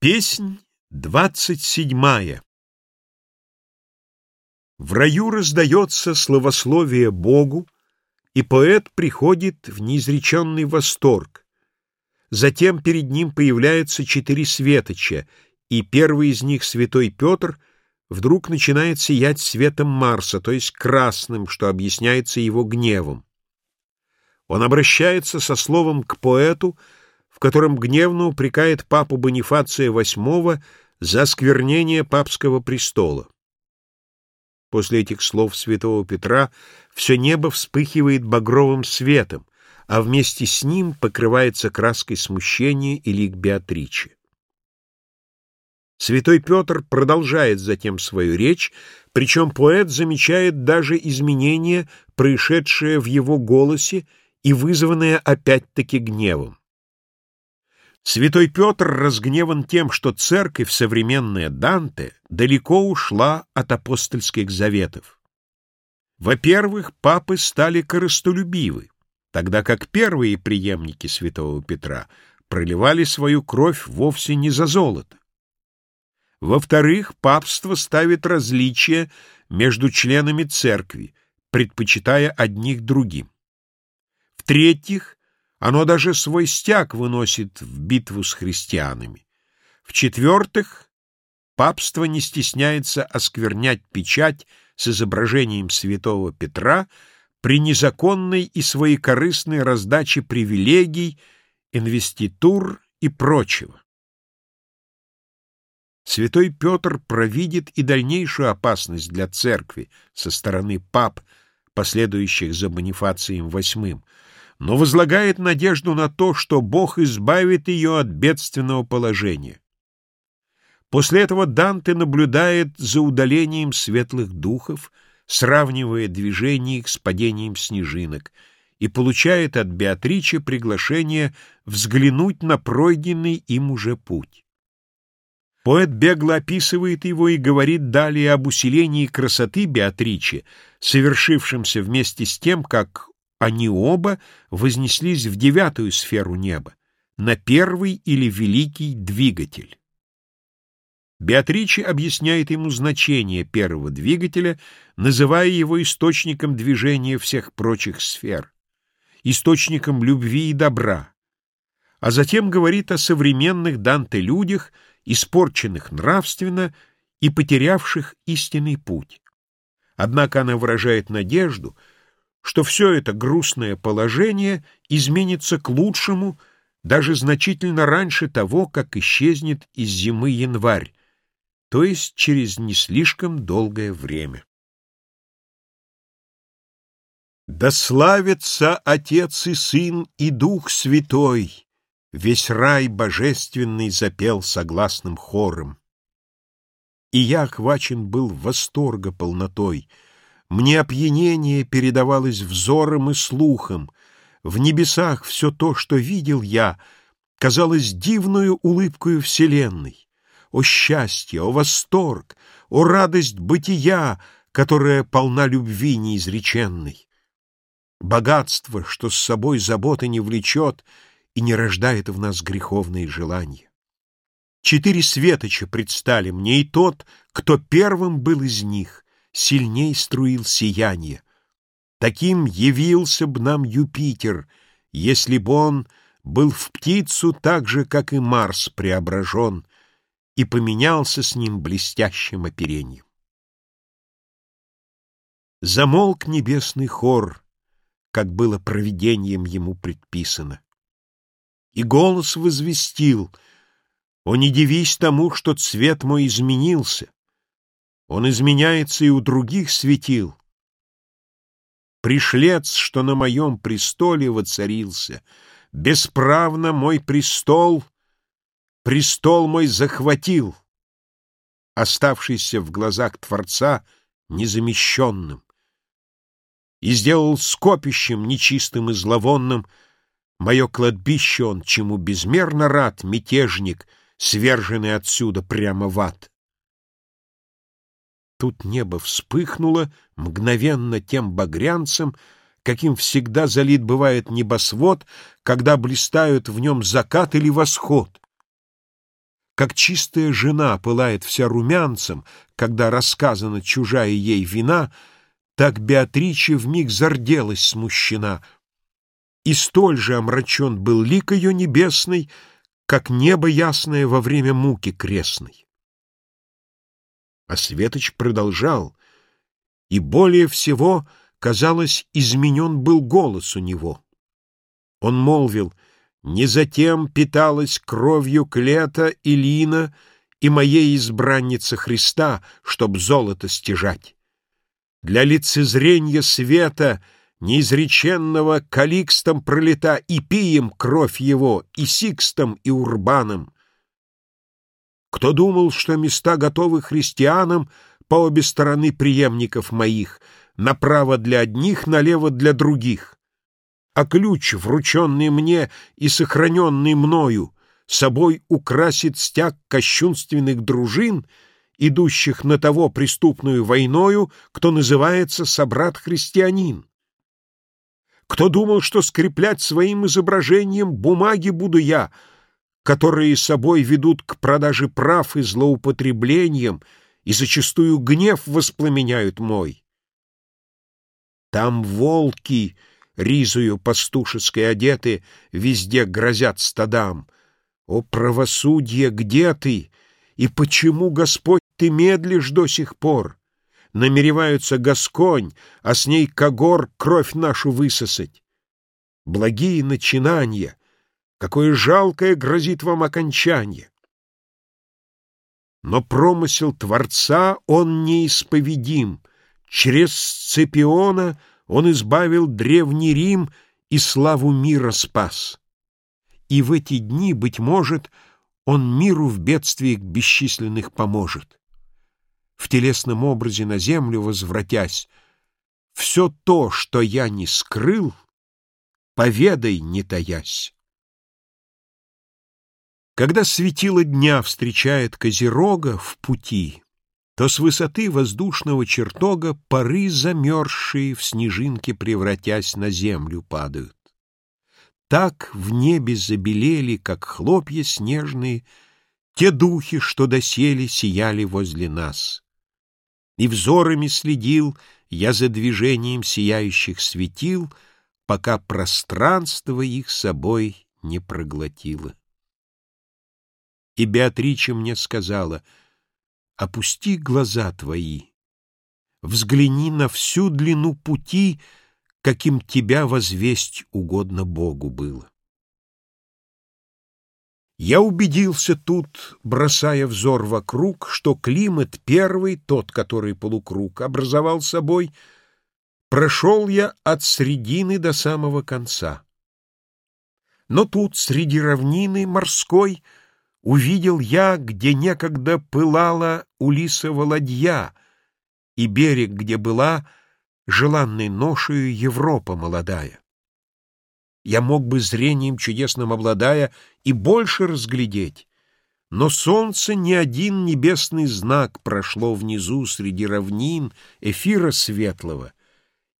Песнь двадцать седьмая В раю раздается словословие Богу, и поэт приходит в неизреченный восторг. Затем перед ним появляются четыре светоча, и первый из них, святой Петр, вдруг начинает сиять светом Марса, то есть красным, что объясняется его гневом. Он обращается со словом к поэту, в котором гневно упрекает папу Бонифация VIII за сквернение папского престола. После этих слов святого Петра все небо вспыхивает багровым светом, а вместе с ним покрывается краской смущения и лик Беатричи. Святой Петр продолжает затем свою речь, причем поэт замечает даже изменения, происшедшие в его голосе и вызванные опять-таки гневом. Святой Петр разгневан тем, что церковь, современная Данте, далеко ушла от апостольских заветов. Во-первых, папы стали корыстолюбивы, тогда как первые преемники святого Петра проливали свою кровь вовсе не за золото. Во-вторых, папство ставит различия между членами церкви, предпочитая одних другим. В-третьих, оно даже свой стяг выносит в битву с христианами. В-четвертых, папство не стесняется осквернять печать с изображением святого Петра при незаконной и своекорыстной раздаче привилегий, инвеститур и прочего. Святой Петр провидит и дальнейшую опасность для церкви со стороны пап, последующих за Бонифацием VIII, но возлагает надежду на то, что Бог избавит ее от бедственного положения. После этого Данте наблюдает за удалением светлых духов, сравнивая движение их с падением снежинок, и получает от Беатричи приглашение взглянуть на пройденный им уже путь. Поэт бегло описывает его и говорит далее об усилении красоты Беатричи, совершившемся вместе с тем, как они оба вознеслись в девятую сферу неба, на первый или великий двигатель. Беатриче объясняет ему значение первого двигателя, называя его источником движения всех прочих сфер, источником любви и добра, а затем говорит о современных Данте-людях, испорченных нравственно и потерявших истинный путь. Однако она выражает надежду — что все это грустное положение изменится к лучшему даже значительно раньше того, как исчезнет из зимы январь, то есть через не слишком долгое время. Да славится Отец и Сын и Дух Святой, Весь рай божественный запел согласным хором. И я охвачен был восторга полнотой — мне опьянение передавалось взором и слухом. В небесах все то, что видел я, казалось дивную улыбкою вселенной. О счастье, о восторг, о радость бытия, которая полна любви неизреченной. Богатство, что с собой заботы не влечет и не рождает в нас греховные желания. Четыре светоча предстали мне, и тот, кто первым был из них, сильней струил сияние. Таким явился б нам Юпитер, если б он был в птицу так же, как и Марс преображен, и поменялся с ним блестящим оперением. Замолк небесный хор, как было провидением ему предписано. И голос возвестил, «О, не дивись тому, что цвет мой изменился, он изменяется и у других светил. Пришлец, что на моем престоле воцарился, Бесправно мой престол, престол мой захватил, Оставшийся в глазах Творца незамещенным, И сделал скопищем нечистым и зловонным Мое кладбище он, чему безмерно рад Мятежник, сверженный отсюда прямо в ад. Тут небо вспыхнуло мгновенно тем багрянцем, каким всегда залит бывает небосвод, когда блистают в нем закат или восход. Как чистая жена пылает вся румянцем, когда рассказана чужая ей вина, так Беатриче вмиг зарделась смущена, и столь же омрачен был лик ее небесный, как небо ясное во время муки крестной. А Светоч продолжал, и более всего, казалось, изменен был голос у него. Он молвил — не затем питалась кровью Клета и Лина и моей избранницы Христа, чтоб золото стяжать. Для лицезрения света неизреченного Каликстом пролета и пием кровь его, и Сикстом, и Урбаном. Кто думал, что места готовы христианам по обе стороны преемников моих, направо для одних, налево для других? а ключ, врученный мне и сохраненный мною, собой украсит стяг кощунственных дружин, идущих на того преступную войною, кто называется собрат-христианин. Кто думал, что скреплять своим изображением бумаги буду я, которые собой ведут к продаже прав и злоупотреблениям, и зачастую гнев воспламеняют мой? Там волки — ризою пастушеской одеты, везде грозят стадам. О, правосудие, где ты? И почему, Господь, ты медлишь до сих пор? Намереваются Гасконь, а с ней Когор кровь нашу высосать. Благие начинания, какое жалкое грозит вам окончание. Но промысел Творца он неисповедим. Через Сципиона — он избавил древний Рим и славу мира спас. И в эти дни, быть может, он миру в бедствиях бесчисленных поможет. В телесном образе на землю возвратясь, все то, что я не скрыл, поведай, не таясь. Когда светило дня встречает Козерога в пути, то с высоты воздушного чертога пары замерзшие в снежинки превратясь на землю падают. Так в небе забелели, как хлопья снежные, те духи, что доселе сияли возле нас. И взорами следил я за движением сияющих светил, пока пространство их собой не проглотило. И Беатрича мне сказала — опусти глаза твои, взгляни на всю длину пути, каким тебя возвесть угодно Богу было. Я убедился тут, бросая взор вокруг, что климат первый, тот, который полукруг образовал собой, прошел я от средины до самого конца. Но тут, среди равнины морской, — Увидел я, где некогда пылала Улисова ладья, И берег, где была желанной ношею Европа молодая. Я мог бы зрением чудесным обладая И больше разглядеть, но солнце ни один небесный знак Прошло внизу среди равнин эфира светлого,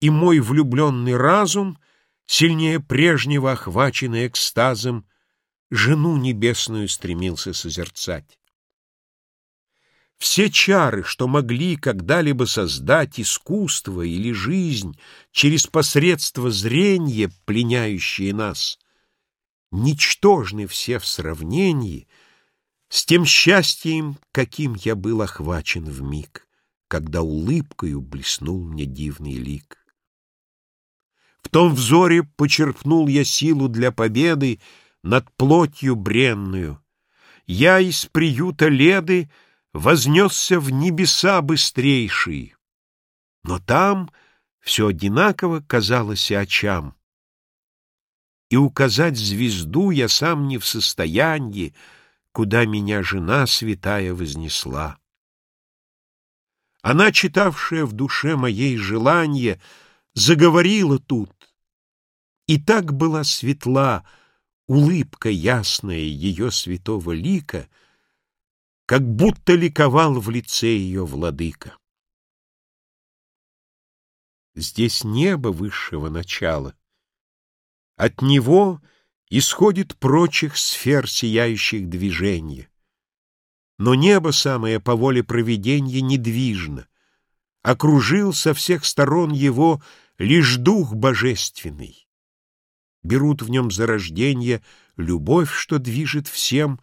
И мой влюбленный разум, сильнее прежнего охваченный экстазом, жену небесную стремился созерцать. Все чары, что могли когда-либо создать искусство или жизнь через посредство зрения, пленяющие нас, ничтожны все в сравнении с тем счастьем, каким я был охвачен в миг, когда улыбкою блеснул мне дивный лик. В том взоре почерпнул я силу для победы, над плотью бренную. Я из приюта Леды вознесся в небеса быстрейшие. Но там все одинаково казалось очам. И указать звезду я сам не в состоянии, куда меня жена святая вознесла. Она, читавшая в душе моей желание, заговорила тут, и так была светла, улыбка ясная ее святого лика, как будто ликовал в лице ее владыка. Здесь небо высшего начала. От него исходит прочих сфер сияющих движения. Но небо самое по воле провиденья недвижно. Окружил со всех сторон его лишь дух божественный. Берут в нем зарождение любовь, что движет всем,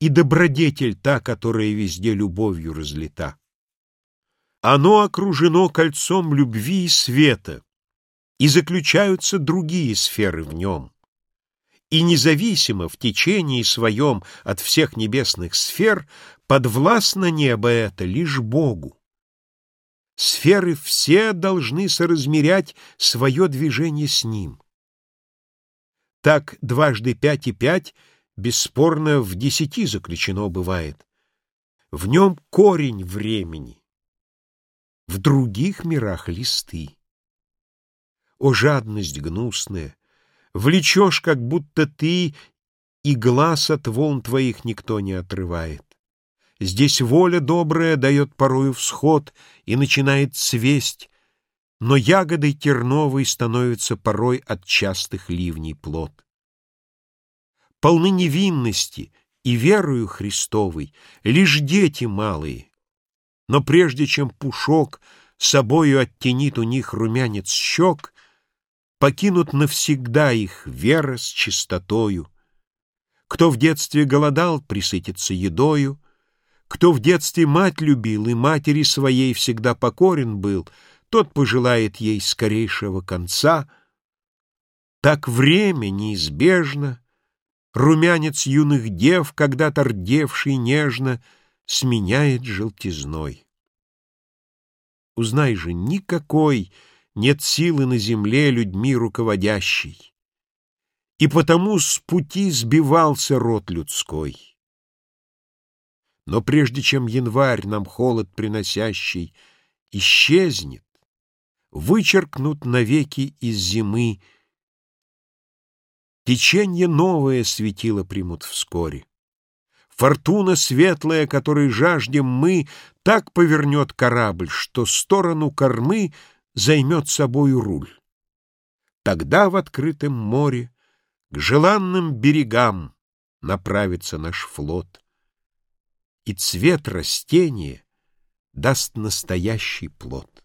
и добродетель та, которая везде любовью разлита. Оно окружено кольцом любви и света, и заключаются другие сферы в нем. И независимо в течении своем от всех небесных сфер подвластно небо это лишь Богу. Сферы все должны соразмерять свое движение с ним. Так дважды пять и пять бесспорно в десяти заключено бывает. В нем корень времени, в других мирах листы. О, жадность гнусная! Влечешь, как будто ты, и глаз от волн твоих никто не отрывает. Здесь воля добрая дает порою всход и начинает цвесть, но ягодой терновой становится порой от частых ливней плод. Полны невинности и верою Христовой лишь дети малые, но прежде чем пушок собою оттенит у них румянец щек, покинут навсегда их вера с чистотою. Кто в детстве голодал, присытится едою, кто в детстве мать любил и матери своей всегда покорен был, тот пожелает ей скорейшего конца. Так время неизбежно, румянец юных дев, когда-то рдевший нежно, сменяет желтизной. Узнай же, никакой нет силы на земле людьми руководящей, и потому с пути сбивался род людской. Но прежде чем январь нам холод приносящий исчезнет, вычеркнут навеки из зимы, течение новое светило примут вскоре. Фортуна светлая, которой жаждем мы, так повернет корабль, что сторону кормы займет собою руль. Тогда в открытом море к желанным берегам направится наш флот, и цвет растения даст настоящий плод.